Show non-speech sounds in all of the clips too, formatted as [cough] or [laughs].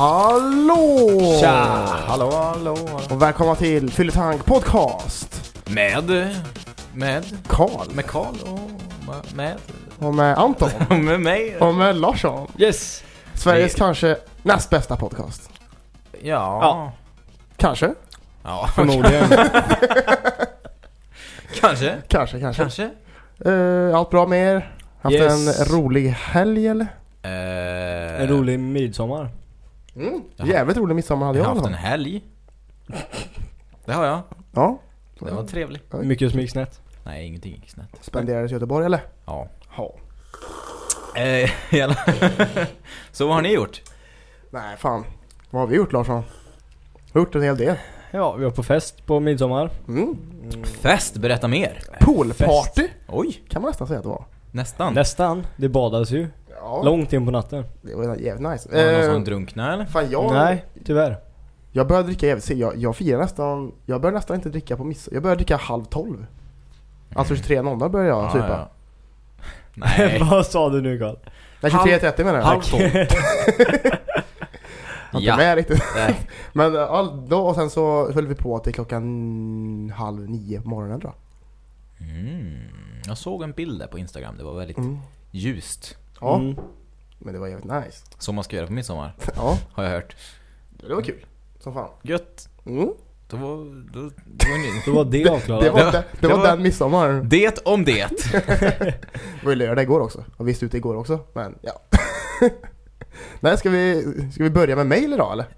Hallå! Tja! Hallå, hallå, hallå. Och välkomna till Fylletank Podcast. Med, med, Karl. med Karl och med, Och med Anton. [laughs] med mig. och med Larsson. Yes! Sveriges Det- kanske näst bästa podcast. Ja. Ja. Kanske. Ja. Förmodligen. [laughs] Kanske. Kanske, kanske. Kanske. Eh, allt bra med er? Haft Yes. en rolig helg eller? Eh, en rolig midsommar. Mm. Jävligt rolig midsommar hade Jag jag har haft en helg. Det har jag. Ja. Det var trevligt. Mycket som gick snett. Nej, ingenting gick snett. Spenderades i Göteborg eller? Ja. Ja. Eh, [laughs] Så vad har ni gjort? Nej fan. Vad har vi gjort Larsson? Vi har gjort en hel del. Ja, vi var på fest på midsommar. Mm. Fest, berätta mer. Poolparty Oj, kan man nästan säga att det var. nästan. Nästan. Det badades ju. Ja. Långt in på natten. Det var jävligt nice. Var det någon Eh, som drunknade eller? fan jag... Nej, tyvärr. Jag började dricka jävligt sent. jag, jag firar nästan, jag började nästan inte dricka på miss. Jag började dricka halv tolv. Alltså 23.00 började jag Ja, supa. ja. Nej. [laughs] Vad sa du nu Karl? Nej Halv- 23.30 menar jag. Halv tolv. [laughs] Inte Ja. med riktigt. Nej. [laughs] Men eh, all, då, och sen så höll vi på till klockan halv nio på morgonen jag. Mm. Jag såg en bild där på Instagram, det var väldigt Mm. ljust. Ja, Mm. men det var jävligt nice. Som man ska göra på midsommar, Ja, har jag hört. det var kul. Som fan. Gött. Mm. Då var, då, då var ni... [laughs] Då var det avklarat. Det var, Det var- det, det var var- den midsommar. Det om det! [laughs] [laughs] Det var ju lördag igår också. Jag visste ute igår också. Men ja. Nej, ska vi, ska vi börja med mail idag eller? Kan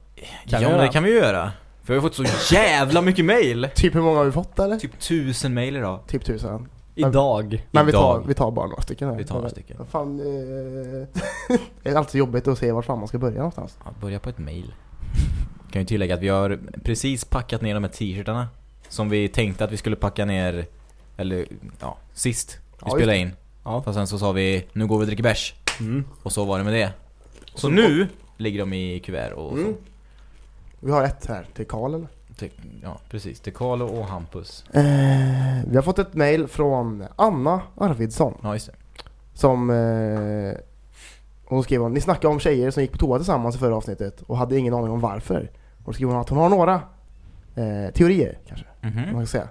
ja vi men göra? det kan vi göra. För vi har fått så jävla mycket mail! Typ hur många har vi fått eller? Typ tusen mail idag. Typ tusen. Idag. Men vi tar, vi tar bara några stycken här. Vi tar några stycken. Fan, eh, det är alltid jobbigt att se vart fan man ska börja någonstans. Ja, börja på ett mail. Kan ju tillägga att vi har precis packat ner de här t-shirtarna. Som vi tänkte att vi skulle packa ner, eller ja, sist vi Ja, spelade in. Ja. Fast sen så sa vi, nu går vi och dricker bärs. Mm. Och så var det med det. Så nu ligger de i kuvert och Mm. Vi har ett här till Karl eller? så. Till, ja, precis. Till Carlo och Hampus. Eh, vi har fått ett mail från Anna Arvidsson. Ja, just det. Som eh, hon skrev om, ni snackade om tjejer som gick på toa tillsammans i förra avsnittet och hade ingen aning om varför. Och då skriver hon att hon har några eh, teorier kanske, Mhm. man kan säga.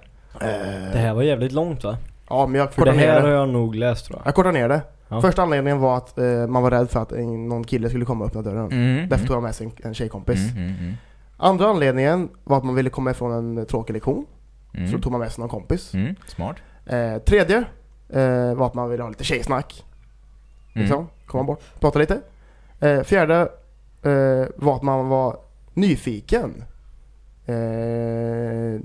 Det här var jävligt långt va? Ja men jag det kortar ner här har det. jag nog läst tror jag. Jag kortar ner det. Ja. Första anledningen var att eh, man var rädd för att en, någon kille skulle komma och öppna dörren. Mm. Därför tog jag med sig en, en tjejkompis. Mm, mm, mm. Andra anledningen var att man ville komma ifrån en tråkig lektion. Mm. Så då tog man med sig någon kompis. Mm, smart. Eh, tredje eh, var att man ville ha lite tjejsnack. Mm. Liksom. Komma bort, prata lite. Eh, fjärde eh, var att man var nyfiken. Eh,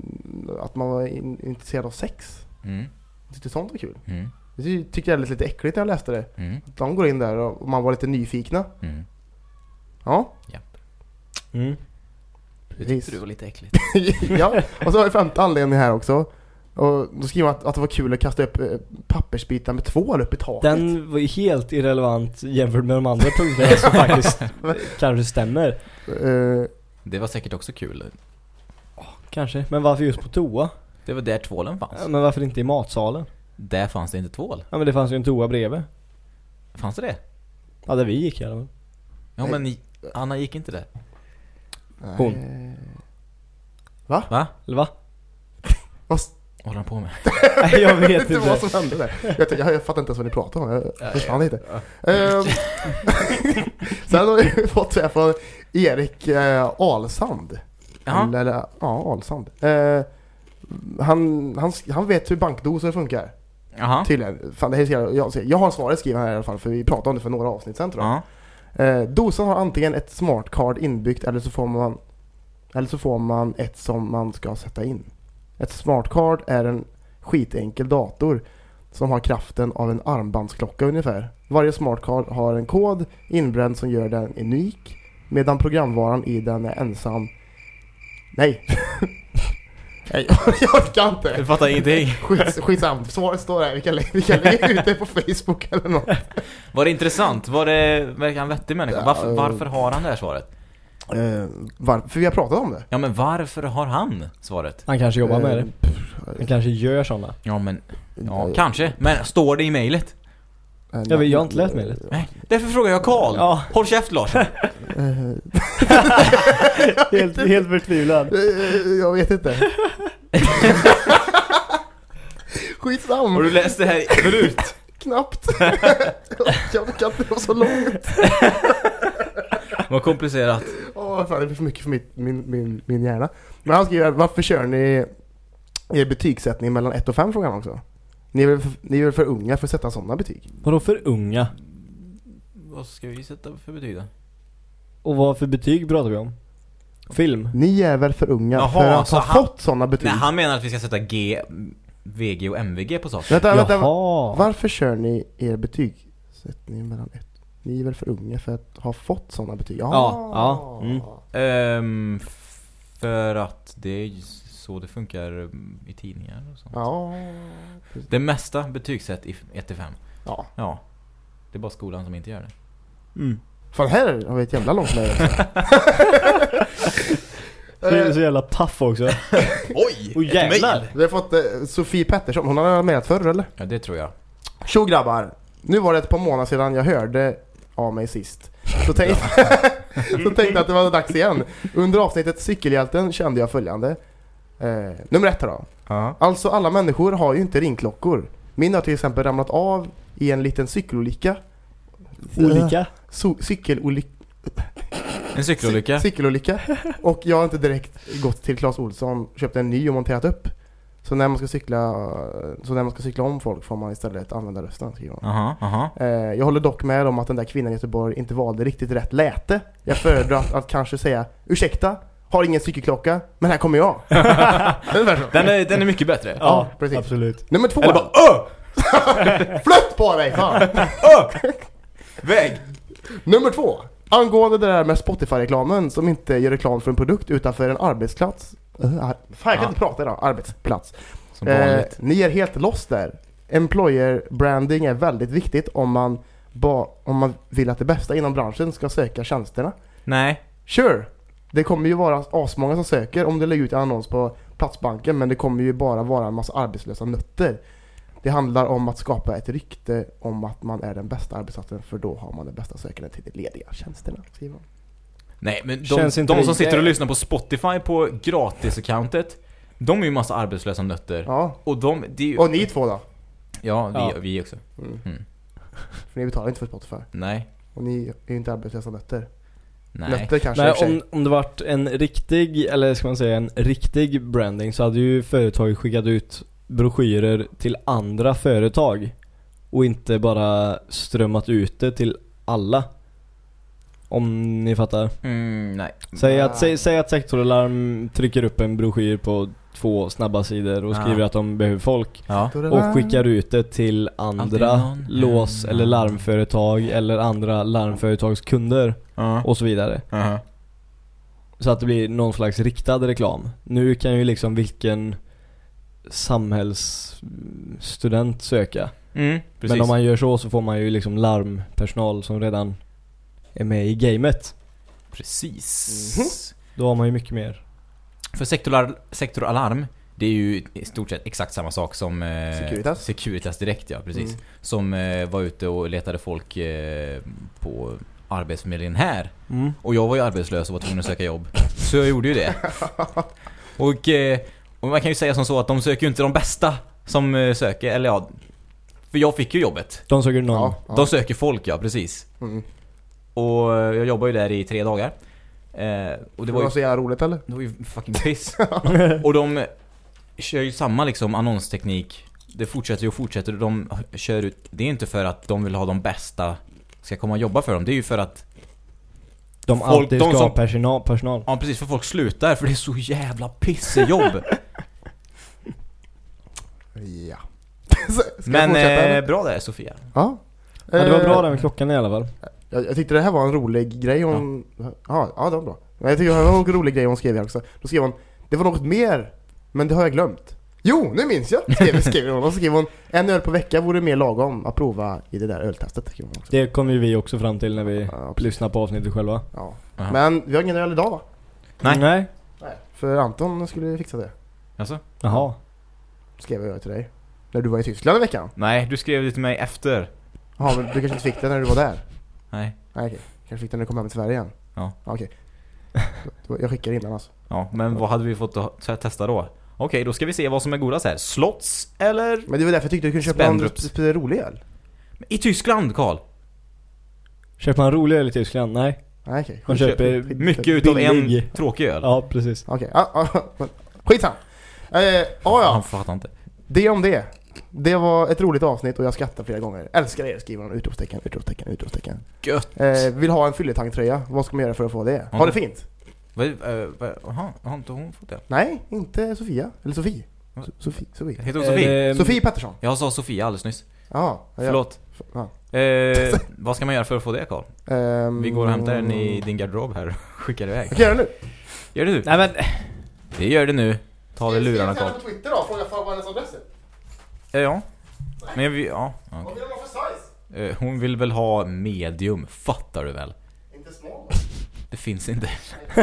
att man var in, intresserad av sex. Mm. Jag tyckte sånt var kul. Mm. Jag ty- tyckte det var lite äckligt när jag läste det. Mm. De går in där och man var lite nyfikna. Mm. Ja, Mm. Det precis. tyckte du var lite äckligt. [laughs] ja, och så har vi femte anledning här också. Och då skriver man att, att det var kul att kasta upp eh, pappersbitar med tvål upp i taket. Den var ju helt irrelevant jämfört med de andra punkterna som [laughs] faktiskt kanske stämmer. Eh, Det var säkert också kul. Kanske. Men varför just på toa? Det var där tvålen Ja, fanns. men varför inte i matsalen? Där fanns det inte tvål. Ja men det fanns ju en toa bredvid. Fanns det det? Ja där vi gick i alla fall. Ja men ni- Anna gick inte där. Hon. nej. Va? Eller va? Vad håller han på med? [laughs] Nej jag vet [laughs] inte vad som hände där. Jag, jag, jag fattar inte ens vad ni pratar om. Jag Ja, försvann lite. Sen har vi [laughs] fått här från Erik eh, Alsand. Eller, eller, ja, Alsand. Eh, han, han, han vet hur bankdosor funkar. Jaha. Tydligen. Fan, det här är jag, jag har svaret skrivet här i alla fall för vi pratade om det för några avsnitt sen tror jag. Ja. Eh, dosan har antingen ett smart card inbyggt eller så får man eller så får man ett som man ska sätta in. Ett smart card är en skitenkel dator som har kraften av en armbandsklocka ungefär. Varje smart card har en kod inbränd som gör den unik medan programvaran i den är ensam. Nej. Nej, [laughs] jag orkar inte. Du fattar ingenting. Skits, skitsamt. Svaret står där. Vi kan, vi kan lägga ut det på Facebook eller något. Var det intressant? Var det, verkar han vettig människa? Varför, varför har han det här svaret? Uh, var, för vi har pratat om det. Ja men varför har han svaret? Han kanske jobbar med det. Eh, Han kanske gör sådana. Ja men, ja eh, kanske. Men står det i mejlet? eh, Jag, vet, jag har inte läst mejlet. Nej, därför frågar jag Karl. Ja. Håll käft Larsson. [laughs] eh, Helt, helt förtvivlad. eh, jag vet inte. [laughs] Har Skitsam. du läst det här förut? [laughs] Knappt. jag orkar inte, det var så långt. [laughs] Vad komplicerat. Åh fan, det blir för mycket för mitt, min, min, min hjärna. Men han skriver, varför kör ni er betygssättning mellan 1 och 5 frågan också? Ni är, väl för, ni är väl för unga för att sätta sådana betyg? Vadå för unga? Vad ska vi sätta för betyg då? Och vad för betyg pratar vi om? Film? Ni är väl för unga Jaha, för att så ha han- fått sådana betyg? Nej, han menar att vi ska sätta G, VG och MVG på saker. Vänta, vänta. Jaha. Varför kör ni er betygssättning mellan 1? Ni är väl för unga för att ha fått sådana betyg? Ja, ja, mm. Ehm, för att det är ju så det funkar mm, i tidningar och sånt. Ja. Det mesta betygssätt i 1-5. ja. Ja. Det är bara skolan som inte gör det. Mm. Fan här har vi ett jävla långt också. [laughs] Så, [laughs] är så jävla paff också. [laughs] Oj! Ett jävlar. Vi har fått eh, Sofie Pettersson, hon har mejlat förr eller? Ja, det tror jag. Tjo grabbar! Nu var det ett par månader sedan jag hörde av mig sist. Så tänkte, [laughs] så tänkte jag att det var dags igen. Under avsnittet Cykelhjälten kände jag följande. Eh, nummer ett då. Ja. Alltså alla människor har ju inte ringklockor. Min har till exempel ramlat av i en liten cykelolycka. Olika. So cykelolycka. En cykelolycka. Cykelolycka. Och jag har inte direkt gått till Clas Olsson, köpt en ny och monterat upp. Så när man ska cykla, så när man ska cykla om folk får man istället använda rösten skriver hon. Aha, aha. Eh, jag håller dock med om att den där kvinnan i Göteborg inte valde riktigt rätt läte. Jag föredrar att, att kanske säga Ursäkta, har ingen cykelklocka, men här kommer jag. [laughs] Den är, den är mycket bättre. Ja, precis. absolut. Nummer två. Eller bara Öh! [laughs] Flytt på dig fan! [laughs] Öh! Väg! Nummer två. Angående det där med Spotify-reklamen som inte gör reklam för en produkt utan för en arbetsplats. Fan jag kan inte prata idag. Arbetsplats. Som Eh, ni är helt lost där. Employer branding är väldigt viktigt om man, ba, om man vill att det bästa inom branschen ska söka tjänsterna. Nej. Sure, det kommer ju vara asmånga som söker om det lägger ut en annons på Platsbanken men det kommer ju bara vara en massa arbetslösa nötter. Det handlar om att skapa ett rykte om att man är den bästa arbetsplatsen för då har man den bästa sökanden till de lediga tjänsterna. hon. Nej, men de, Känns inte de som sitter och lyssnar på Spotify på gratis-accountet De är ju massa arbetslösa nötter. Ja, Och de, det är ju... och ni två då? Ja, vi, Ja. vi också. Mm. Mm. För ni betalar inte för Spotify. Nej. Och ni är ju inte arbetslösa nötter. Nej. Nötter kanske i och för Nej, sig. om, om det varit en riktig, eller ska man säga en riktig branding så hade ju företaget skickat ut broschyrer till andra företag och inte bara strömmat ut det till alla. Om ni fattar. Mm, nej. Säg att, säg, säg att Sektoralarm trycker upp en broschyr på två snabba sidor och Ja. skriver att de behöver folk Ja. och skickar ut det till andra någon lås hemma. eller larmföretag eller andra larmföretags kunder Ja. och så vidare. Aha. Så att det blir någon slags riktad reklam. Nu kan ju liksom vilken samhällsstudent söka. Mm. Men om man gör så så får man ju liksom larmpersonal som redan är med i gamet. Precis. Mhm. Då har man ju mycket mer. För sektoral, sektoralarm, det är ju i stort sett exakt samma sak som eh, Securitas. Securitas direkt, ja precis. Mm. Som eh, var ute och letade folk eh, på Arbetsförmedlingen här. Mm. Och jag var ju arbetslös och var tvungen att söka jobb. Så jag gjorde ju det. [laughs] Och, eh, och man kan ju säga som så att de söker ju inte de bästa som eh, söker, eller ja. För jag fick ju jobbet. De söker någon. Ja, ja. De söker folk, ja precis. Mm. Och jag jobbade ju där i tre dagar. Eh, och det Det var ju var så jävla roligt eller? det var ju fucking piss. [laughs] och de kör ju samma liksom annonsteknik. Det fortsätter ju och fortsätter. De kör ut. Det är inte för att de vill ha de bästa ska komma och jobba för dem. Det är ju för att, De Folk- alltid de ska som- ha personal. personal. ja precis, för folk slutar för det är så jävla pissejobb. Ja. [laughs] Men eh, bra där Sofia. Ja. Ja, det var bra Eh, där med klockan i alla fall. Jag, jag tyckte det här var en rolig grej hon... Ja, ja, det var bra. Men jag tycker det här var en rolig grej hon skrev här också. Då skrev hon Det var något mer Men det har jag glömt. Jo, nu minns jag! Skrev, [laughs] skrev hon. Och så skrev hon en öl per vecka vore mer lagom att prova i det där öltestet. skrev hon också. Det kom ju vi också fram till när vi Ja, lyssnade på avsnittet själva. ja. Jaha. Men vi har ingen öl idag va? Nej. Nej. Nej. För Anton skulle fixa det. Alltså? Jaha. Skrev jag till dig. När du var i Tyskland i veckan. Nej, du skrev det till mig efter. Jaha, men du kanske inte fick det när du var där? Nej. Nej okej. Kanske fick det när du kom hem till Sverige igen? Ja. Okej. Då- Jag skickar innan alltså. Ja, men vad hade vi fått att testa då? Okej, då ska vi se vad som är godast här. Slots eller... Men det var därför jag tyckte du kunde köpa någon Spendrups. sp- rolig öl. I Tyskland, Karl. Köper man rolig öl i Tyskland? Nej. Nej okej. Man köper Mycket utav en Billig. tråkig öl. Ja, precis. Okej, ja, ja, men skitsam. Eh, ja, ja. Han fattar inte. Det om det. Det var ett roligt avsnitt och jag skrattar flera gånger. Älskar er, skriver hon. Utropstecken, utropstecken, utropstecken. Gött. Eh, vill ha en fylletanktröja. Vad ska man göra för att få det? Ha det fint? Vad, äh, vad, aha, har inte hon fått det? Nej, inte Sofia. Eller Sofie. So- Sofie, Sofie. Heter hon Sofie? Det- Sofie Pettersson. Jag sa Sofia alldeles nyss. Ja, Förlåt. Ja. Eh, [laughs] vad ska man göra för att få det, Karl? Ehm, Vi går och hämtar den i din garderob här och skickar iväg. Jag kan göra det nu. Gör det du? Nej men, Det gör det nu. Ta det lurarna, Karl. på Twitter då? Fråga vad hennes adress är. Eh, ja. Men vi, ja. okej. Vad vill hon ha för size? Eh, hon vill väl ha medium, fattar du väl? Inte small. Det finns inte. [laughs]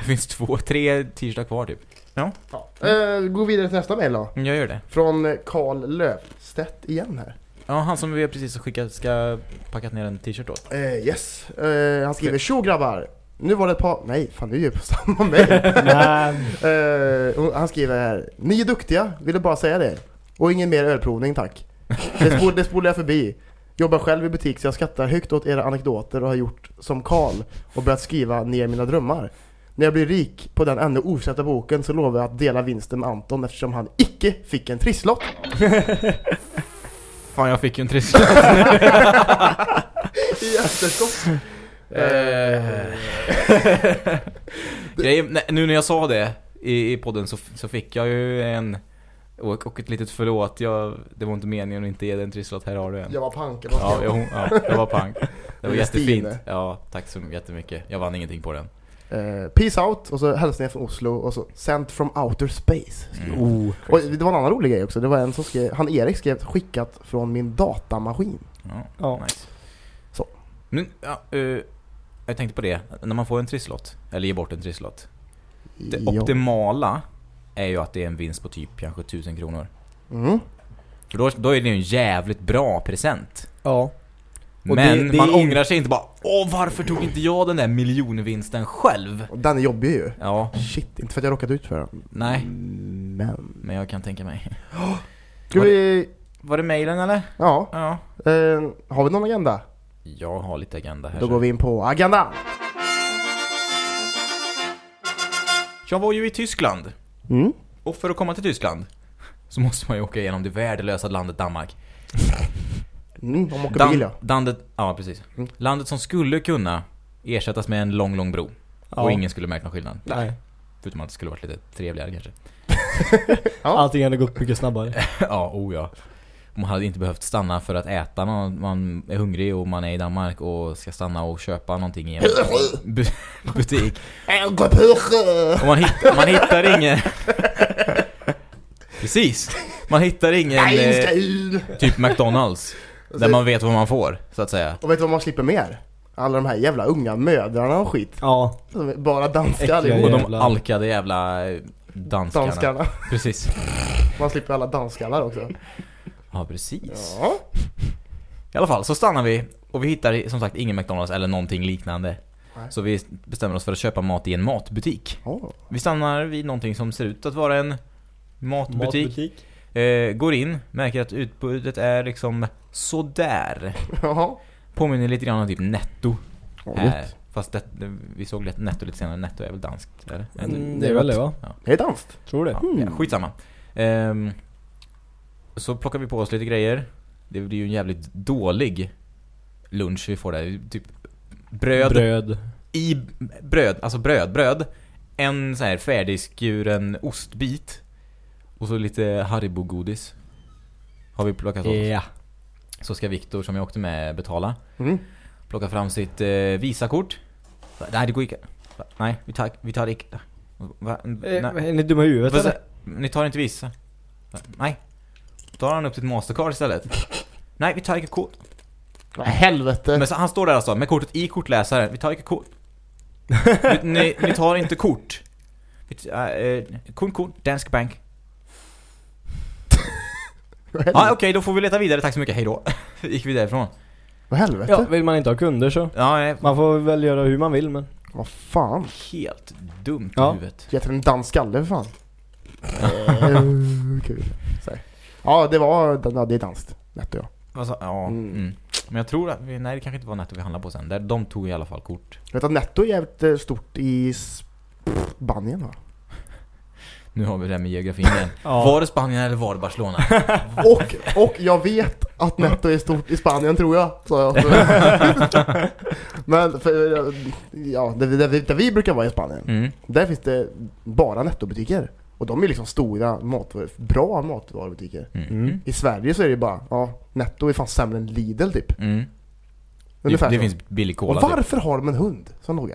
det finns två, tre t-shirtar kvar typ. Ja. Eh, gå vidare till nästa mail då. Mm, Jag gör det. Från Karl Löfstedt igen här. Ja, han som vi precis har skickat ska packat ner en t-shirt åt. Eh, yes. Eh, han skriver Tjo grabbar! Nu var det ett par... Nej, fan nu är ju på samma mail. [laughs] han skriver här Ni är duktiga, ville bara säga det. Och ingen mer ölprovning tack. Det, spol, det spolar jag förbi. Jobbar själv i butik så jag skrattar högt åt era anekdoter och har gjort som Karl och börjat skriva ner mina drömmar. När jag blir rik på den ännu osätta boken så lovar jag att dela vinsten med Anton eftersom han icke fick en trisslott. Fan, jag fick ju en trist. I efterskott. Eh. [laughs] Grejen- nej, nu när jag sa det i, i podden så, så fick jag ju en och, och ett litet förlåt. Jag, det var inte meningen att inte ge dig en trisslott. Här har du en. Jag var pank. Ja, jo, ja, jag var pank. Det var jättefint. Ja, tack så jättemycket. Jag vann ingenting på den. Eh, peace out och så hälsningar från Oslo och så sent from outer space. Mm. Oh. Och det var en annan rolig grej också. Det var en som skrev, han Erik skrev skickat från min datamaskin. Ja, Ja. nice. Så. Nu, ja, eh, jag tänkte på det. När man får en trisslott, eller ger bort en trisslott. Det Ja. optimala är ju att det är en vinst på typ kanske 1000 kronor. Mm. För då, då är det ju en jävligt bra present. Ja. Och Men det- det man är- ångrar sig inte bara Åh, varför tog inte jag den där miljonvinsten själv? Och den är jobbig ju. Ja, Shit, inte för att jag råkat ut för den. nej. Men... Men jag kan tänka mig. Ska Var vi... Var det mailen eller? Ja. Ja. Eh, har vi någon agenda? Jag har lite agenda här. Då så- går vi in på agendan. Jag var ju i Tyskland. Mm. Och för att komma till Tyskland så måste man ju åka igenom det värdelösa landet Danmark. Mm, om åker Dan- bil ja. landet, ja precis. Mm. Landet som skulle kunna ersättas med en lång, lång bro. Ja. Och ingen skulle märka någon skillnad. Nej. Förutom att det skulle varit lite trevligare kanske. Ja. [laughs] Allting hade gått mycket snabbare. [laughs] ja, oh ja. Man hade inte behövt stanna för att äta när man är hungrig och man är i Danmark och ska stanna och köpa någonting i en bu- [laughs] butik. Och man hittar, man hittar ingen... Precis. Man hittar ingen eh, typ McDonalds. Där man vet vad man får, så att säga. Och vet du vad man slipper mer? Alla de här jävla unga mödrarna och skit. Ja. Bara danska Äckliga allihop. Och de alkade jävla eh, danskarna. Danskarna. Precis. Man slipper alla danskallar också. Ja, precis. Ja. [laughs] I alla fall, så stannar vi och vi hittar som sagt ingen McDonalds eller någonting liknande. Nej. Så vi bestämmer oss för att köpa mat i en matbutik. Oh. Vi stannar vid någonting som ser ut att vara en matbutik. Matbutik. Eh, går in, märker att utbudet är liksom sådär. [laughs] Jaha. Påminner lite grann om typ Netto. Oh, Här. Fast det, det, vi såg lite Netto lite senare. Netto är väl danskt? Eller? Mm, det är väl det va? Det är danskt. Tror det. Ja, Mm. ja, skitsamma. Ehm, så plockar vi på oss lite grejer. Det blir ju en jävligt dålig lunch vi får där. Typ bröd, Bröd. i bröd, alltså bröd, bröd. En så här färdigskuren ostbit. Och så lite Haribo-godis. Har vi plockat åt oss. Ja. Så ska Viktor som jag åkte med betala. Mm. Plocka fram sitt eh, Visakort. Nej, det går inte. Nej, vi tar, vi tar inte. Va? Eh, Nej. Är ni dumma i huvudet eller? Ni tar inte Visa? Nej. Tar han upp sitt Mastercard istället. Nej, vi tar inte kort. Vad helvete. Men så, han står där alltså med kortet i kortläsaren. Vi tar inte kort. vi, ni, ni tar inte kort. Äh, eh, Kort, kort, Dansk Bank. [laughs] Ja, okej, då får vi leta vidare. Tack så mycket. Hej då. [laughs] Gick vi därifrån. Vad helvete. Ja, vill man inte ha kunder så. Ja, nej, Man får väl göra hur man vill men. Vad fan. helt dumt i Ja. huvudet. Till en dansk skalle för fan. [laughs] Kul. Ja, det var, det är danskt. Netto ja. Alltså, ja. Mm. Mm. Men jag tror att, vi, nej det kanske inte var Netto vi handlade på sen. Där, de tog i alla fall kort. Jag vet att Netto är jävligt eh, stort i Spanien va? [laughs] Nu har vi det här med geografin igen. [laughs] Ja. Var det Spanien eller var det Barcelona? [laughs] Och, och jag vet att Netto är stort i Spanien tror jag. Så jag Men för, ja, där, vi- där vi brukar vara i Spanien, Mm. där finns det bara Netto-butiker. Och de är liksom stora matvaror, bra matvarubutiker. Mm. Mm. I Sverige så är det bara, ja, Netto är fan sämre än Lidl typ. Mm. Det, Ungefär det så. finns billig Och cola typ. varför har de en hund som låga?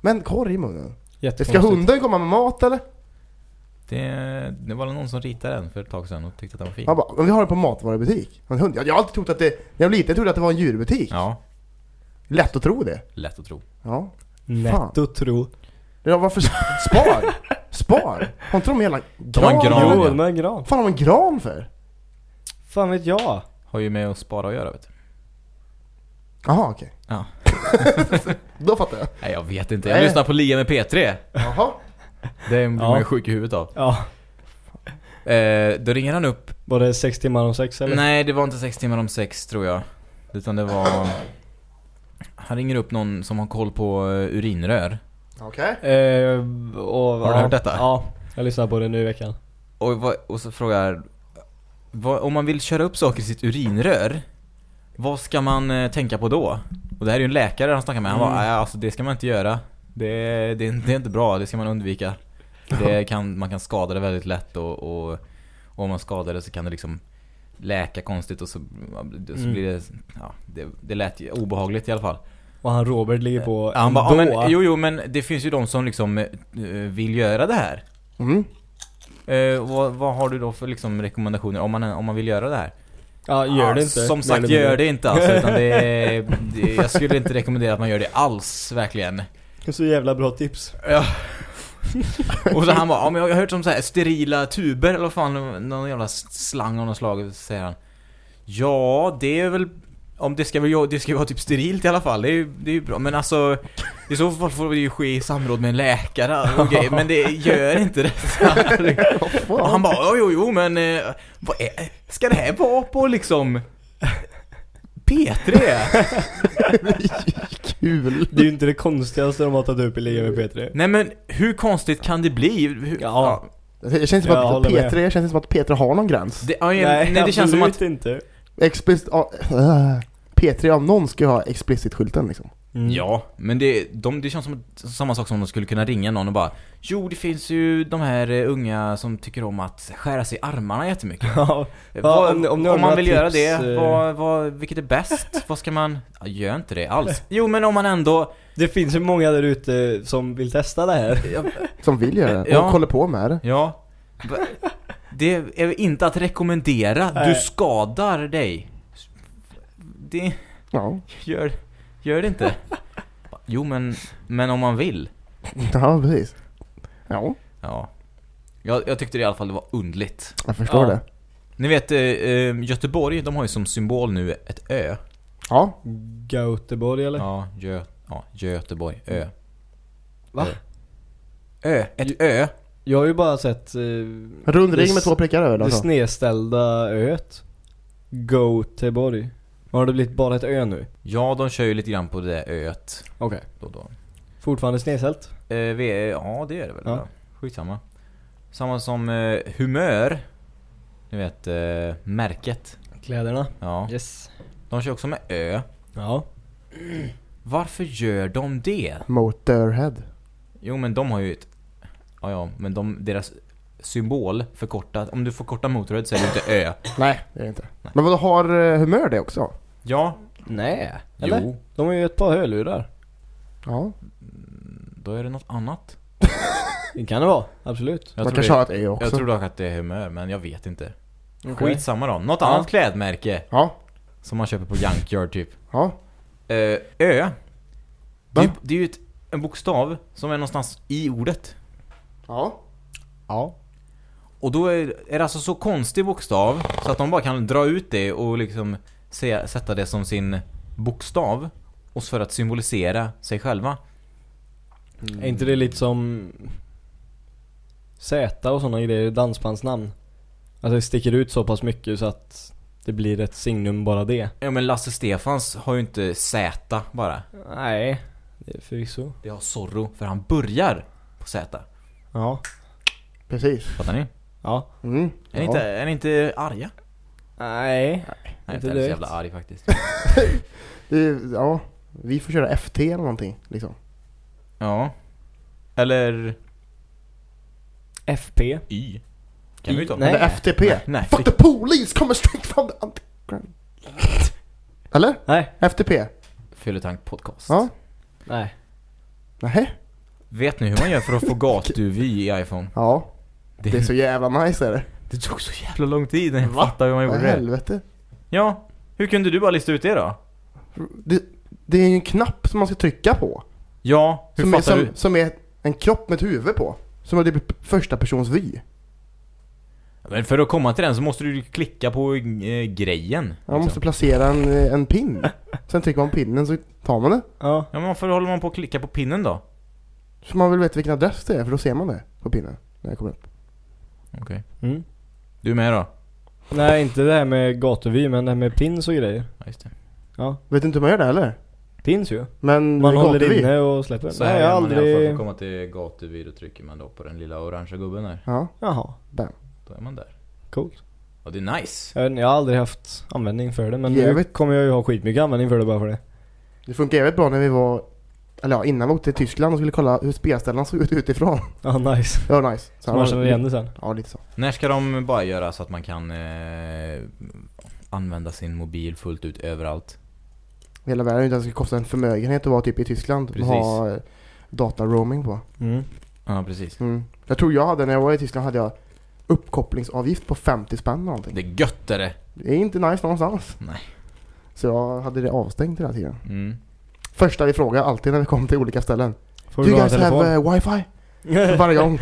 Men korg i munnen. Ska hunden komma med mat eller? Det, det var någon som ritade den för ett tag sedan och tyckte att den var fin. Han bara, men vi har den på matvarubutik. En hund. Jag jag har alltid trott att det, när jag var liten jag trodde att det var en djurbutik. Ja, Lätt att tro det. lätt att tro. Ja. Netto tro. Ja, varför sp- spar? Spar? Har inte de hela gran? [laughs] har en gran. Jo, de är en gran. Fan har de en gran för? Fan vet jag. Har ju med att spara att göra vet du. Jaha okej. Ja. [laughs] Då fattar jag. Nej jag vet inte, jag Nej. lyssnar på Liga med P3. Jaha. Det blir man ju sjuk i huvudet av. Ja. Eh, då ringer han upp. Var det sex timmar om sex eller? Nej det var inte sex timmar om sex tror jag. Utan det var... Han ringer upp någon som har koll på eh, urinrör. Okej. Eh, och, Har du ja, hört detta? Ja, jag lyssnade på det nu i veckan. Och, vad- och så frågar... Vad, om man vill köra upp saker i sitt urinrör, vad ska man eh, tänka på då? Och det här är ju en läkare han snackar med. Han Mm. bara, "Nej, alltså det ska man inte göra. Det, det, det är inte bra, det ska man undvika. Det kan, man kan skada det väldigt lätt och, och, och om man skadar det så kan det liksom läka konstigt och så, så Mm. blir det, ja, det, det lät ju obehagligt i alla fall. Och han Robert ligger på Ja, han bara, ja, men, jo jo men det finns ju de som liksom eh, vill göra det här. Mm. Eh, vad, vad har du då för liksom rekommendationer om man, om man vill göra det här? Ja, gör Ja, det inte. Som sagt, gör mindre. det inte alltså, utan det, [laughs] det Jag skulle inte rekommendera att man gör det alls, verkligen. Så jävla bra tips. Ja. Och så han bara, ja men jag har hört om så här sterila tuber eller vad fan, någon jävla slang av något slag, säger han. Ja, det är väl om det ska väl det ska vara typ sterilt i alla fall, det är ju det är ju bra. Men alltså, i så fall får det ju ske i samråd med en läkare och [laughs] grejer, men det gör inte det. Och han bara, jo, jo, jo, men eh, vad är, ska det här vara på liksom P3? [laughs] Kul. Det är ju inte det konstigaste de har tagit upp i Liga med P3. Nej men hur konstigt kan det bli? Hur, Ja. Det känns som Jag att håller med. P3, känns som att P3 har någon gräns. Det, ja, nej, nej, det känns som att inte. Explicit, ja, äh, P3 av någon ska ju ha explicit-skylten liksom. Mm. Ja, men det, de, det känns som samma sak som de skulle kunna ringa någon och bara Jo, det finns ju de här eh, unga som tycker om att skära sig i armarna jättemycket. [laughs] Ja, vad, om om, om man vill göra tips, det, eh. vad, vad, vilket är bäst? [laughs] vad ska man... Ja, gör inte det alls. [laughs] Jo, men om man ändå... det finns ju många där ute som vill testa det här. Som vill göra det Ja. och håller på med det. ja det är inte att rekommendera. Du Nej. skadar dig. Det... Ja, Gör, gör det inte. Jo, men, men om man vill. ja precis. Ja, Ja. Jag, jag tyckte det i alla fall det var undligt. jag förstår Ja. det. Ni vet, eh, eh, Göteborg, de har ju som symbol nu ett ö. Ja, Göteborg eller? Ja, Gö, ja Göteborg, ö. Va? Ö, ett ö. Jag har ju bara sett eh, rundring Det med två prickar över det alltså. snedställda öet. Göteborg. Har det blivit bara ett ö nu? Ja, de kör ju lite grann på det där öet Okej. då och då. Fortfarande snedställt? Eh, vi, ja, det är det väl. Ja. Ja. Skitsamma. Samma som eh, humör. Ni vet, eh, märket. Kläderna? Ja. Yes. De kör också med ö. Ja. Varför gör de det? Motorhead. Jo men de har ju ett... Ja ja, men de, deras symbol förkortat, om du förkortar Motörhead så är det inte Ö. Nej, det är det inte. Men vad har eh, humör det också? Ja, Nej. Eller? jo. De har ju ett par hörlurar. Ja. Då är det något annat. [laughs] Det kan det vara, absolut. Jag Man det, har ett Ö också. Jag tror dock att det är humör, men jag vet inte. Okej. Skitsamma då. Något Ja. annat klädmärke Ja, som man köper på Junkyard typ. ja. Eh, ö. Det, är- Va? det är ju ett, en bokstav som är någonstans i ordet. Ja. Ja. Och då är, är det alltså så konstig bokstav så att de bara kan dra ut det och liksom se, sätta det som sin bokstav. Och för att symbolisera sig själva. Är inte det lite som Z och sådana grejer, dansbandsnamn? Att det sticker ut så pass mycket så att det blir ett signum bara det. Ja men Lasse Stefans har ju inte Z bara. Nej, det är förvisso. Det har Zorro för han börjar på Z. Ja. Precis. Fattar ni? Ja. Mm. Är ni, ja. inte, är ni inte arga? Nej. Nej, Inte inte är så jävla arg faktiskt. [laughs] Det är- ja, vi får köra FT eller någonting liksom. Ja. Eller FP. Y. Kan vi ta. Nej. Eller FTP. Nej, nej. Fuck the police coming straight from the underground. Eller? Nej. FTP? Fylletank podcast. Ja. Nej. Nähä? Vet ni hur man gör för att få gatuvy i iPhone? Ja. Det, Det är så jävla nice är det. det tog så jävla lång tid när jag fattade hur man Vad gjorde det. helvete. Ja. Hur kunde du bara lista ut det då? Det, det är ju en knapp som man ska trycka på. Ja, hur Som är, fattar som, du? som är en kropp med ett huvud på. Som är typ första persons vy. Men för att komma till den så måste du klicka på eh, grejen. Man liksom. måste placera en, en pin. [laughs] Sen trycker man på pinnen så tar man det. Ja. Ja men varför håller man på att klicka på pinnen då? Så man vill veta vilken adress det är för då ser man det på pinnen. När det kommer upp. Okej. Mm. Du är med då? Nej, inte det här med gatuvy, men det här med pins och grejer. Ja, just det. Ja. Vet du inte hur man gör det eller? Pins ju. Men Man håller gatuvy? inne och släpper. Så Nej, här jag gör har man i alla fall för aldrig... att komma till gatuvy, då trycker man då på den lilla orangea gubben där. Ja, Jaha, Då är man där. coolt. Och det är nice. Jag, vet inte, jag har aldrig haft användning för det, men nu Jävligt. kommer jag ju ha skitmycket användning för det bara för det. det funkar jävligt bra när vi var eller ja, innan vi åkte till Tyskland och skulle kolla hur spelställena såg ut utifrån. [laughs] Ja, nice. Det var nice. Så man känner igen det sen. Ja, lite så. När ska de bara göra så att man kan eh, använda sin mobil fullt ut överallt? Hela världen, det ska kosta en förmögenhet att vara typ i Tyskland och Precis. ha eh, data roaming på. Mm. Ja, precis. Mm. Jag tror jag hade, när jag var i Tyskland hade jag uppkopplingsavgift på 50 spänn eller någonting. Det är gött är det. Det är inte nice någonstans. Nej. Så jag hade det avstängt hela tiden. Mm. Första vi frågar alltid när vi kommer till olika ställen. Får Do du you guys have uh, wifi? [laughs] Varje gång.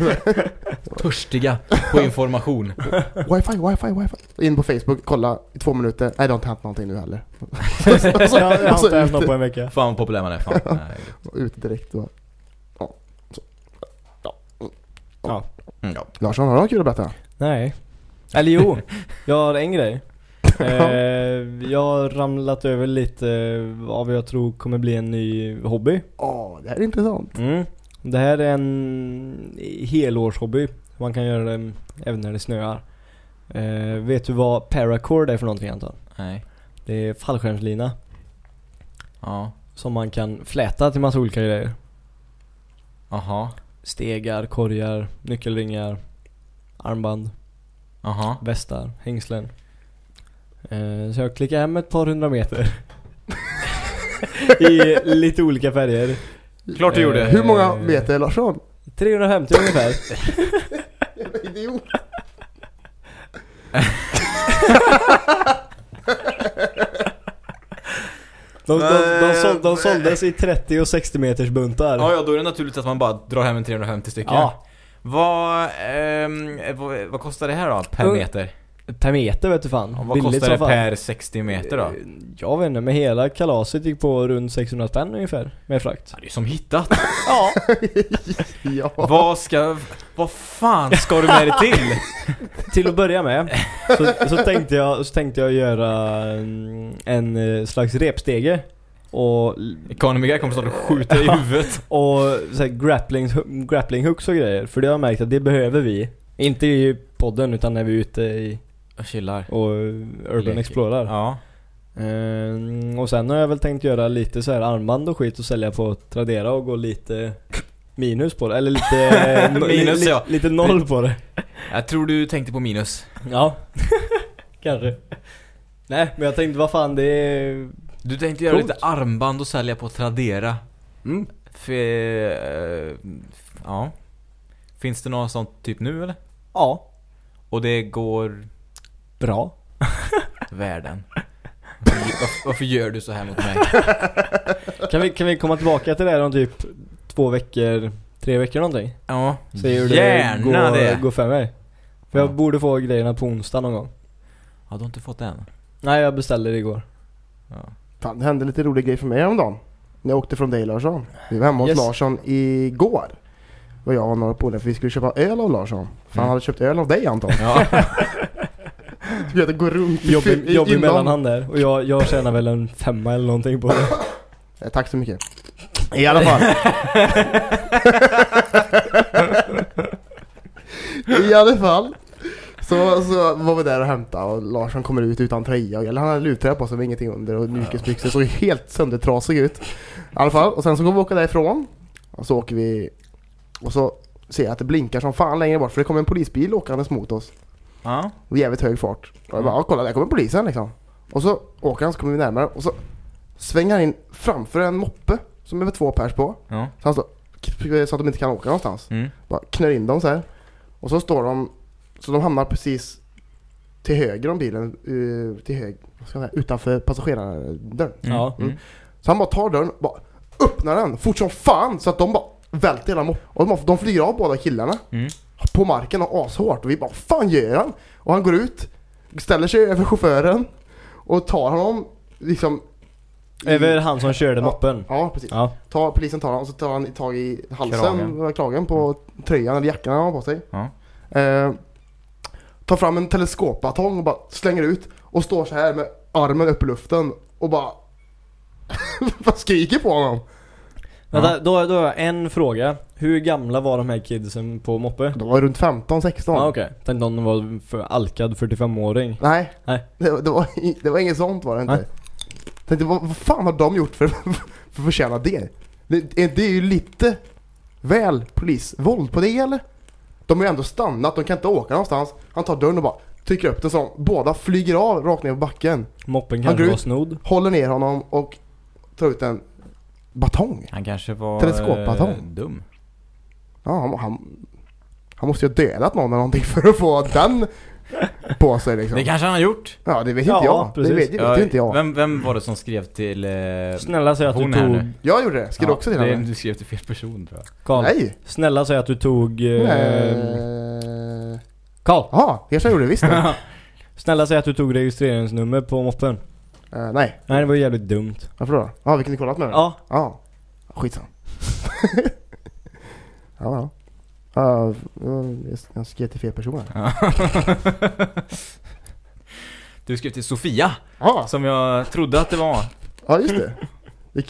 Törstiga på information. [laughs] wifi, wifi, wifi. In på Facebook, kolla i två minuter. Nej, det har inte hänt någonting nu heller. [laughs] jag har så inte något på en vecka. Fan vad populär man är. Fan. Nej. och ut direkt. Och. Ja. Mm, ja. Larsson, har du något kul att berätta? Nej. Eller jo, jag har en grej. Eh, jag har ramlat över lite av vad jag tror kommer bli en ny hobby. Åh, det här är intressant. Mm. Det här är en helårshobby. Man kan göra det även när det snöar. Eh, vet du vad paracord är för någonting Anton? Nej. Det är fallskärmslina Ja. som man kan fläta till massa olika grejer. Aha. Stegar, korgar, nyckelringar, armband, Aha. västar, hängslen. Eh, så jag klickar hem ett par hundra meter. [laughs] I lite olika färger. Klart du gjorde. Eh, Hur många meter Larsson? 350 ungefär. [laughs] Idiot. [laughs] De, de, de, såld, de såldes i 30 och 60 meters buntar. Ja, ja, då är det naturligt att man bara drar hem en 350 stycken. Ja. Vad, ehm, vad, vad kostar det här då? Per Ung- meter? Per meter vet du fan. Ja, vad Billigt kostar det fan. per 60 meter då? Eh, Jag vet inte, men hela kalaset gick på runt 600 spänn ungefär med frakt. Ja, det är som hittat. [laughs] Ja. [laughs] ja. vad ska, vad fan ska du med det till? [laughs] Till att börja med så, så, tänkte, jag, så tänkte jag göra en, en eh, slags repstege. Och, Economy Guy kommer snart att skjuta i huvudet. och så här, grappling, grappling hooks och grejer. För det har jag märkt att det behöver vi. Inte i podden utan när vi är ute i, Jag chillar. och Urban Leker. Explorer. Ja. Ehm, och sen har jag väl tänkt göra lite så här armband och skit och sälja på Tradera och gå lite minus på det. Eller lite, [laughs] no- Minus, li, ja. lite noll på det. Jag tror du tänkte på minus. Ja, [laughs] kanske. Nej, men jag tänkte vad fan det är... Du tänkte göra Coolt. lite armband och sälja på Tradera. Mm. För, eh, ja. Finns det något sånt typ nu eller? Ja. Och det går Bra. [laughs] världen. Varför, varför gör du så här mot mig? [laughs] Kan vi, kan vi komma tillbaka till det här om typ två veckor, tre veckor någonting? Ja, Se hur det gärna går, det. går för mig. För jag Ja. borde få grejerna på onsdag någon gång. Ja, du har inte fått det än? Nej, jag beställde det igår. Ja. Fan, det hände lite rolig grej för mig häromdagen. När jag åkte från dig Larsson. Vi var hemma hos Yes. Larsson igår. Och jag och några polare för vi skulle köpa öl av Larsson. För han Mm. hade köpt öl av dig Anton. Ja. [laughs] Du vet gå runt i Jobbig, i- jobbig innan- mellanhand där. Och jag, jag tjänar väl en femma eller någonting på det. Eh, Tack så mycket. I alla fall. [laughs] I alla fall. Så, så var vi där och hämtade och Larsson kommer ut utan tröja. Eller han hade luttröja på sig med ingenting under och mjukisbyxor. Såg helt söndertrasig ut. I alla fall. Och sen så går vi åka därifrån. Och så åker vi. Och så ser jag att det blinkar som fan längre bort. För det kommer en polisbil åkandes mot oss. Ja. Jävligt hög fart. Och jag bara, ja, kolla där kommer polisen liksom. Och så åker han så kommer vi närmare och så svänger han in framför en moppe som är med två pers på. Ja. Så, han står, så att de inte kan åka någonstans. Mm. Bara knör in dem så här. Och så står de, så de hamnar precis till höger om bilen, eh, till hög, vad ska jag säga, utanför passagerardörren. Mm. Ja. Mm. Så han bara tar dörren, bara öppnar den fort som fan så att de bara välter hela moppen. Och de, de flyger av båda killarna Mm. På marken och ashårt och vi bara fan gör han? Och han går ut, ställer sig över chauffören och tar honom liksom Över han som körde Ja. moppen. Ja precis. Ja. Ta, polisen tar honom och så tar han tag i halsen, Kragen. kragen, på tröjan eller jackan han har på sig. Ja. Eh, tar fram en teleskopbatong och bara slänger ut och står så här med armen upp i luften och bara [laughs] bara skriker på honom. Vänta, då, då har jag en fråga. Hur gamla var de här kidsen på moppe? De var runt 15-16. Ja okej. Tänkte om de var för alkad 45-åring. Nej, Nej. Det, det, var, det var inget sånt var det inte. Nej. Tänkte, vad, vad fan har de gjort för, [laughs] för att förtjäna det? det? är- Det är ju lite väl polisvåld på det eller? De har ju ändå stannat, de kan inte åka någonstans. Han tar dörren och bara trycker upp den så båda flyger av rakt ner på backen. Moppen kanske var snodd. Håller ner honom och tar ut en batong. Han kanske var Teleskopbatong. eh, dum. Ja, han, han, han måste ju ha dödat någon eller någonting för att få den på sig liksom. Det kanske han har gjort. Ja, det vet Ja, inte jag. precis. Det vet, det vet ju inte jag. Vem, vem var det som skrev till... Eh, Snälla säg att du tog... Jag gjorde det. Du Ja, också till det, henne? Du skrev till fel person tror jag. Karl. Nej! Snälla säg att du tog... Eh, Nej. Jaha, kanske jag gjorde det visst det. [laughs] Snälla säg att du tog registreringsnummer på moppen. Eh, nej, Nej det var ju jävligt dumt. varför då? Ja, vi kunde kollat med den. Ja. Ja. Skitsam. ja, [laughs] ja. Ja, jag- jag skrev till fel person här. [laughs] du skrev till Sofia, Ja, som jag trodde att det var. ja just det.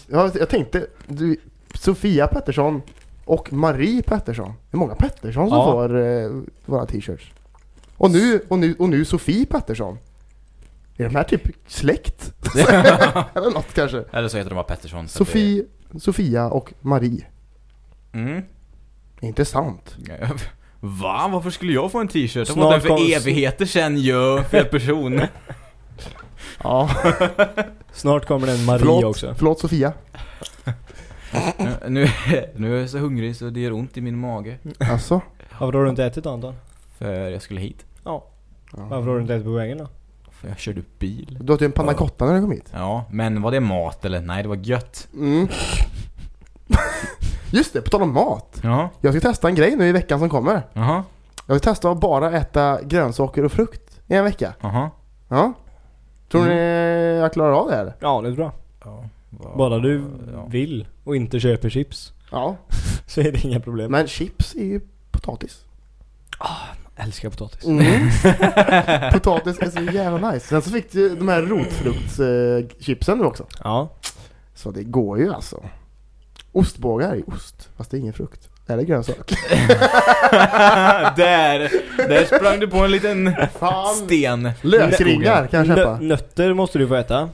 Ja, jag tänkte, du, Sofia Pettersson och Marie Pettersson. Det är många Pettersson som Ja. får eh, våra t-shirts. Och nu, och, nu, och nu Sofie Pettersson. Är de här typ släkt? [laughs] Eller något kanske? Eller så heter de bara Pettersson. Sofie, Sofia och Marie. det- Mm. Intressant. [laughs] Va? Varför skulle jag få en t-shirt? Fått den kommer- för evigheter sedan ju, fel person. [laughs] Ja, Snart kommer det en Marie förlåt, också. förlåt Sofia. nu, nu är jag så hungrig så det gör ont i min mage. Alltså. Varför har du inte ätit Anton? För jag skulle hit. Ja. Varför har du inte ätit på vägen då? För jag körde upp bil. Du åt ju en panna cotta när du kom hit. Ja, men var det mat eller? Nej, det var gött. Mm. Just det, på tal om mat. Ja, Jag ska testa en grej nu i veckan som kommer. jaha, Jag ska testa att bara äta grönsaker och frukt i en vecka. jaha. Ja. Tror Mm. ni jag klarar av det eller? Ja det är bra. Ja, Bara du ja. vill och inte köper chips. Ja. [laughs] Så är det inga problem. Men chips är ju potatis. älskar potatis. Mm. [laughs] potatis är så jävla nice. Sen så fick du de här rotfruktschipsen nu också. Ja. Så det går ju alltså. Ostbågar är ju ost, fast det är ingen frukt. Eller grönsak. [laughs] där! Där sprang du på en liten Fan! sten. Lökringar kan jag Nö- köpa. nötter måste du få äta.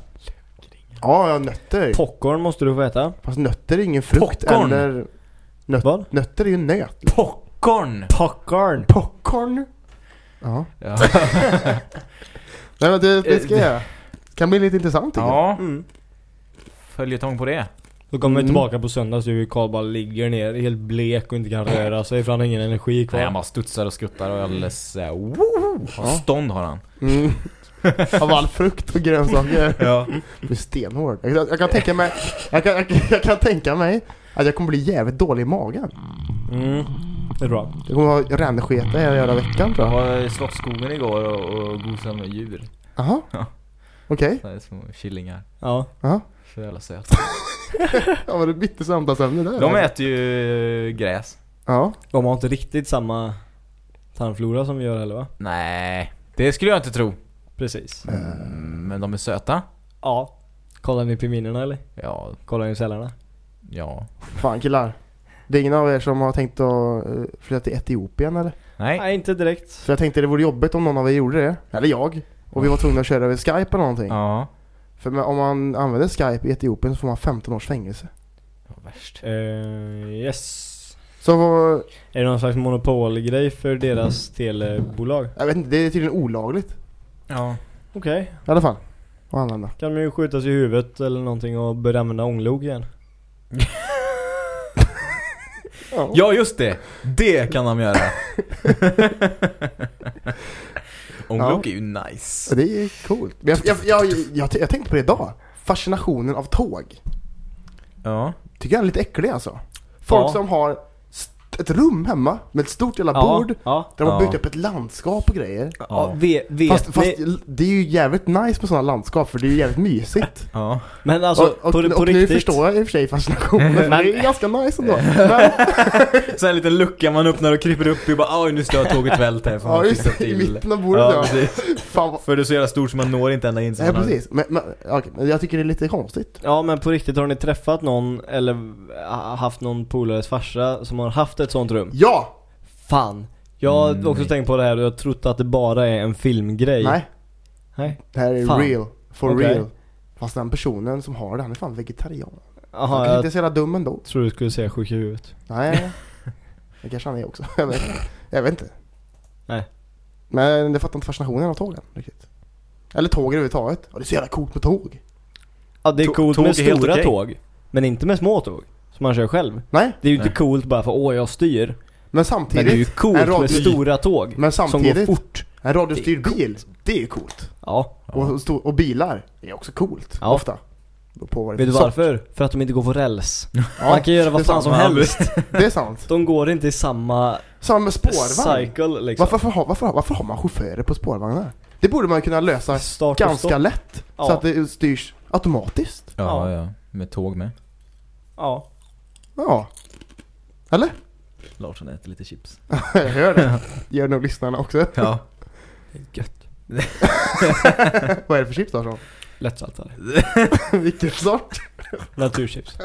Ja, ja, nötter. Popcorn måste du få äta. Fast nötter är ingen frukt Popcorn? eller... Nöt, Vad? Nötter är ju nöt. Popcorn! Popcorn. Popcorn? Ja. Ja. Nej men det, det ska jag göra. Kan bli lite intressant tycker jag. ja. Mm. Följetong på det. Då kommer vi Mm. tillbaka på söndag så Karl bara ligger ner helt blek och inte kan röra sig för han har ingen energi kvar. Nej, han bara studsar och skuttar och är alldeles såhär woho! Ja. Stånd har han. Mm. [laughs] Av all frukt och grönsaker. Ja. Det blir stenhård. Jag, jag, kan tänka mig, jag, kan, jag, jag kan tänka mig att jag kommer bli jävligt dålig i magen. Mm. Det är bra. Jag kommer ha rännsketa hela jävla veckan tror Jag jag. var i Slottsskogen igår och, och gosade med djur. Jaha. Ja. Okej. Här små killingar. Ja. Jaha. Så jävla söta. [laughs] Ja, var det mitt i samtalsämne där? De äter ju gräs. Ja. De har inte riktigt samma tarmflora som vi gör heller va? Nej, det skulle jag inte tro. Precis. Mm, men de är söta. Ja. Kollar ni pingvinerna eller? Ja, Kollar ni sällarna? ja. Fan killar. Det är ingen av er som har tänkt att eh, flytta till Etiopien eller? Nej. Nej, inte direkt. För jag tänkte det vore jobbigt om någon av er gjorde det. Eller jag. Och vi var tvungna att köra över Skype eller någonting. Ja. För om man använder Skype i Etiopien så får man 15 års fängelse. Var värst. Uh, yes. Så vad- Är det någon slags monopolgrej för deras telebolag? jag vet inte, det är tydligen olagligt. Ja. Okej. I alla fall. Att använda. Kan man ju skjuta sig i huvudet eller någonting och börja använda ånglok igen. Ja. [laughs] Ja, just det! Det kan de göra. [laughs] Ånglok är ju nice. Det är coolt. Jag, jag, jag, jag, jag tänkte på det idag. Fascinationen av tåg. Ja. Tycker jag är lite äcklig alltså. Folk Ja. som har ett rum hemma med ett stort jävla bord. Ja. Där de har Ja. byggt upp ett landskap och grejer. ja. Vet, vet Fast, fast ni? det är ju jävligt nice med sådana landskap för det är ju jävligt mysigt. Ja. Men alltså, och och, på, och på nu riktigt. förstår jag i och för sig fascinationen. [laughs] men det är ganska nice ändå. [laughs] Men, Så en liten lucka man öppnar och kryper upp i och bara oj nu står tåget vält här ja man just fixa det, i till. mitten av bordet Ja, ja. precis. [laughs] Fan vad... För det är så jävla stort så man når inte ända in så Nej man har- precis. Men, men, okej, men jag tycker det är lite konstigt. Ja men på riktigt, har ni träffat någon eller ha- haft någon polares farsa som har haft ett sånt rum? Ja! Fan. Jag har Mm, också nej. tänkt på det här och jag har trott att det bara är en filmgrej. Nej, Nej. det här är Fan. real. For Okej. real. Fast den personen som har det, han är fan vegetarian. Jaha, han är jag inte så jävla dum ändå. tror du skulle säga sjuk i huvudet. Nej, [laughs] det kanske han är också. Jag vet, jag vet inte. Nej. Men det fattar inte fascinationen av tågen riktigt. Eller tåg överhuvudtaget. Ja, det är så jävla coolt med tåg. Ja det är coolt tåg med är helt stora okej. tåg. Men inte med små tåg. Som man kör själv. Nej, Det är ju inte Nej. coolt bara för åh jag styr. men Men samtidigt. det är ju coolt radio- med stora tåg. Men som går samtidigt, fort. en radiostyrd Det är bil, det är ju coolt. Ja. Och, och bilar är också coolt. Ja. Ofta. Vet du varför? För att de inte går på räls. Ja, man kan göra vad fan sant. som helst. [laughs] Det är sant. De går inte i samma Samma spårvagn. cycle liksom. Varför, varför, har- varför, varför har man chaufförer på spårvagnar? Det borde man kunna lösa ganska stopp. lätt. Ja. Så att det styrs automatiskt. Ja, Ja. ja. Med tåg med. Ja. Ja. Eller? Larsson äter lite chips. [laughs] Jag hör det. Gör nog lyssnarna också. Ja. Det är gött. [laughs] Vad är det för chips Larsson? Lättsaltade. [laughs] Vilken sort? Naturchips.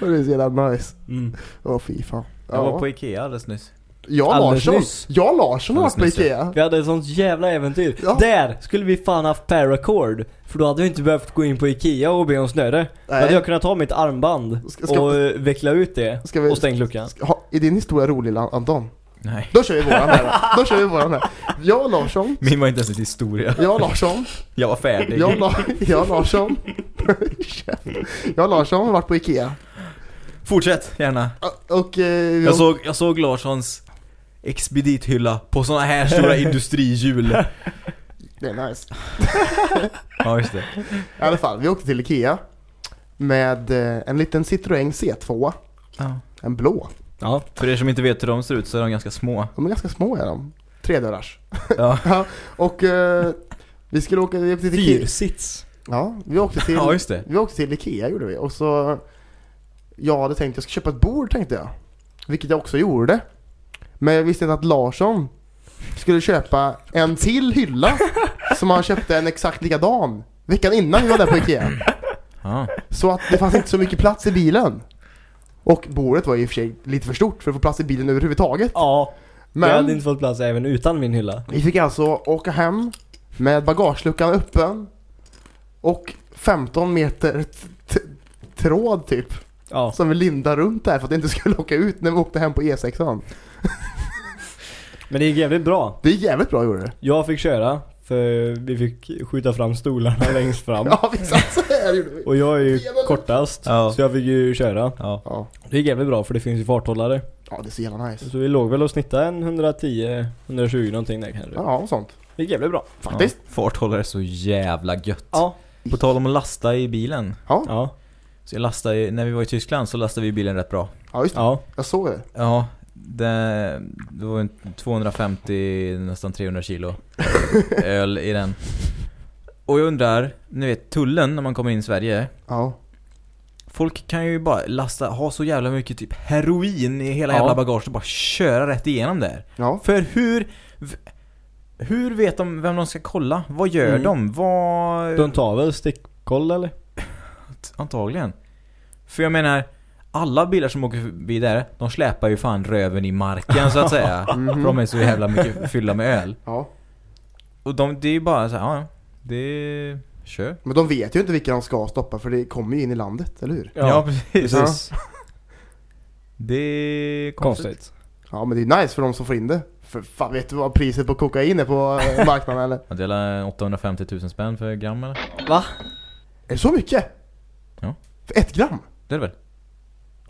Det är så jävla nice. Mm. Åh fy fan. Jag var på Ikea alldeles nyss. Jag Alldeles Larsson. nyss. Jag Larsson har varit på Ikea. Vi hade ett sånt jävla äventyr. Ja. Där skulle vi fan haft paracord. För då hade vi inte behövt gå in på Ikea och be om snöre. Då hade Nej. jag kunnat ta mitt armband Ska- ska- och eh, veckla ut det Ska vi- och stängt luckan. Ha, är din historia rolig Anton? Nej. Då kör vi våran här då. Kör vi våran här. Jag Larsson. Min var inte ens en historia. Jag Larsson. Jag var färdig. Jag, La, jag Larsson. jag Larsson har varit på Ikea. Fortsätt gärna. Och eh, Jag såg, jag såg Larssons expedithylla på såna här stora [laughs] industrihjul. Det är nice. [laughs] Ja, just det. I alla fall, vi åkte till Ikea. Med eh, en liten Citroën C2. Ja. En blå. Ja. För er som inte vet hur de ser ut så är de ganska små. De är ganska små är de. Tredörrars. Ja. [laughs] Ja, och eh, vi skulle åka, vi åkte till Ikea. Fyrsits. Ja, vi åkte till, Ja, just det. vi åkte till Ikea gjorde vi. Och så, jag hade tänkt jag ska köpa ett bord tänkte jag. Vilket jag också gjorde. Men jag visste inte att Larsson skulle köpa en till hylla. som han köpte en exakt likadan. Veckan innan vi var där på Ikea. Ja. Så att det fanns inte så mycket plats i bilen. Och bordet var i och för sig lite för stort för att få plats i bilen överhuvudtaget. Ja. Jag hade Men inte fått plats även utan min hylla. vi fick alltså åka hem med bagageluckan öppen och 15 meter tråd typ Ja. som vi lindade runt där för att det inte skulle åka ut när vi åkte hem på E6an. [laughs] Men det gick jävligt bra. Det är jävligt bra gjorde det. Jag fick köra För vi fick skjuta fram stolarna [laughs] längst fram. Ja, vi satt så här gjorde vi. Och jag är ju kortast, Ja. så jag fick ju köra. Ja. Ja. Det gick jävligt bra för det finns ju farthållare. ja, det är så jävla nice. Så vi låg väl och snittade en 110-120 någonting där kanske. Ja, och sånt. Det gick jävligt bra. Faktiskt. Ja. Farthållare är så jävla gött. Ja. På tal om att lasta i bilen. Ja, Ja. Så jag lastade, när vi var i Tyskland så lastade vi bilen rätt bra. ja just det. Ja. Jag såg det. Ja, det, det var en 250, nästan 300 kilo [laughs] öl i den. Och jag undrar, ni vet tullen när man kommer in i Sverige. Ja. Folk kan ju bara lasta, ha så jävla mycket typ heroin i hela Ja. jävla bagaget och bara köra rätt igenom där. Ja. För hur... Hur vet de vem de ska kolla? Vad gör Mm. de? Vad... De tar väl stickkoll eller? Antagligen. För jag menar, alla bilar som åker förbi där, de släpar ju fan röven i marken så att säga. [laughs] Mhm. För de är så jävla mycket fyllda med öl. Ja. Och de, det är ju bara så här, ja, ja, det... Kör. Men de vet ju inte vilka de ska stoppa för det kommer ju in i landet, eller hur? Ja, precis. precis. Det är konstigt. Konstigt. Ja, men det är nice för de som får in det. För fan, vet du vad priset på kokain är på eh, marknaden eller? Man delar 850 000 spänn för gram eller? Va? Är det så mycket? Ja. För ett gram? Det är det väl?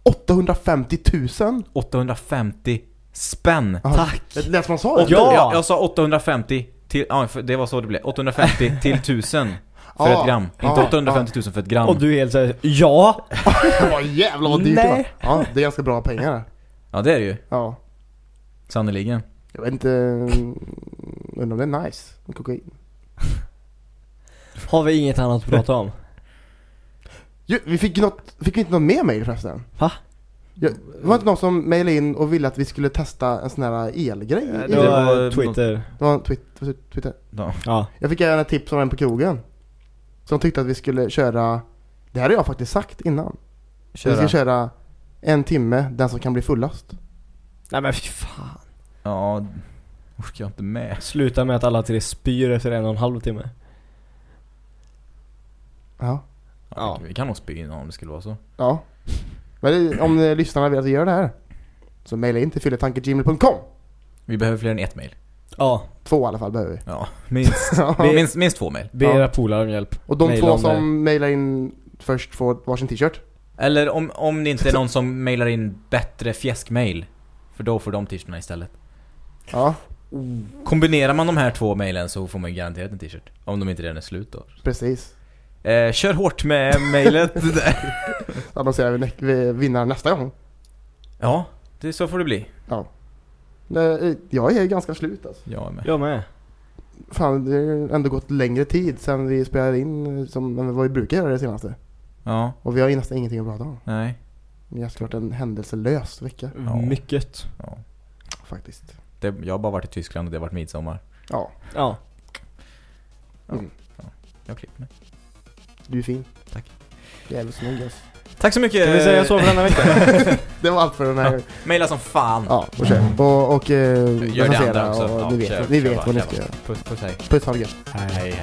850 000? 850 spänn! Aha. Tack. Det lät som man sa det. Ja. Jag, jag sa 850 till, ja det var så det blev. 850 [laughs] till 1000 för Ja. ett gram. Ja. Inte 850 000 för ett gram. Och du är helt såhär, ja! [laughs] Vad jävlar vad dyrt det var. Nej. Ja, det är ganska bra pengar. Ja det är det ju. Ja. Sannerligen. Jag vet inte, undrar om det är nice med kokain. Har vi inget annat att prata om? Jo, vi fick något, fick vi inte något mer mail förresten? Va? Ja, det var inte någon som mejlade in och ville att vi skulle testa en sån här elgrej? Det var- var Twitter. det var tweet, Twitter. Ja. Ja. Jag fick även ett tips om en på krogen. Som tyckte att vi skulle köra, det här har jag faktiskt sagt innan. Vi ska Köra. köra en timme, den som kan bli fullast. Nej men fy fan. Ja, orkar jag inte med. Sluta med att alla tre spyr efter en och en halv timme. Ja. Ja. Vi kan nog spy in om det skulle vara så. Ja. Men det, om lyssnarna vill att vi gör det här. Så mejla in till fylletanke.gmail.com Vi behöver fler än ett mail. Ja. Två i alla fall behöver vi. Ja, minst, [laughs] minst, minst två mail. Be Ja. era polare om hjälp. Och de Maila två som mejlar in först får varsin t-shirt. Eller om, om det inte är någon som mailar in bättre fjäskmail. För då får de t-shirtarna istället. Ja, Kombinerar man de här två mailen så får man ju garanterat en t-shirt. Om de inte redan är slut då. precis. Eh, kör hårt med mailet. [laughs] Annonserar vi, vi vinnaren nästa gång. ja, det, så får det bli. Det- Jag är ganska slut alltså. Jag med. Jag med. Fan, det har ändå gått längre tid sedan vi spelade in som än vad vi brukar göra det senaste. Ja, Och vi har ju nästan ingenting att prata om. nej. Det har varit en händelselös vecka Ja. Mycket. Ja. faktiskt. Det, jag har bara varit i Tyskland och det har varit midsommar. Ja, Ja. Jag klipper mig. Du är fin. Tack. Jävligt snygg alltså. Tack så mycket! Ska vi säga så för denna vecka? [laughs] Det var allt för den här Ja. Maila som fan! Ja, och kör. Och, och eh, Gör det andra också. och Ja, ni vet, kör, ni vet vad ni ska göra. Puss, puss hej. Puss, ha det gött. Hej hej.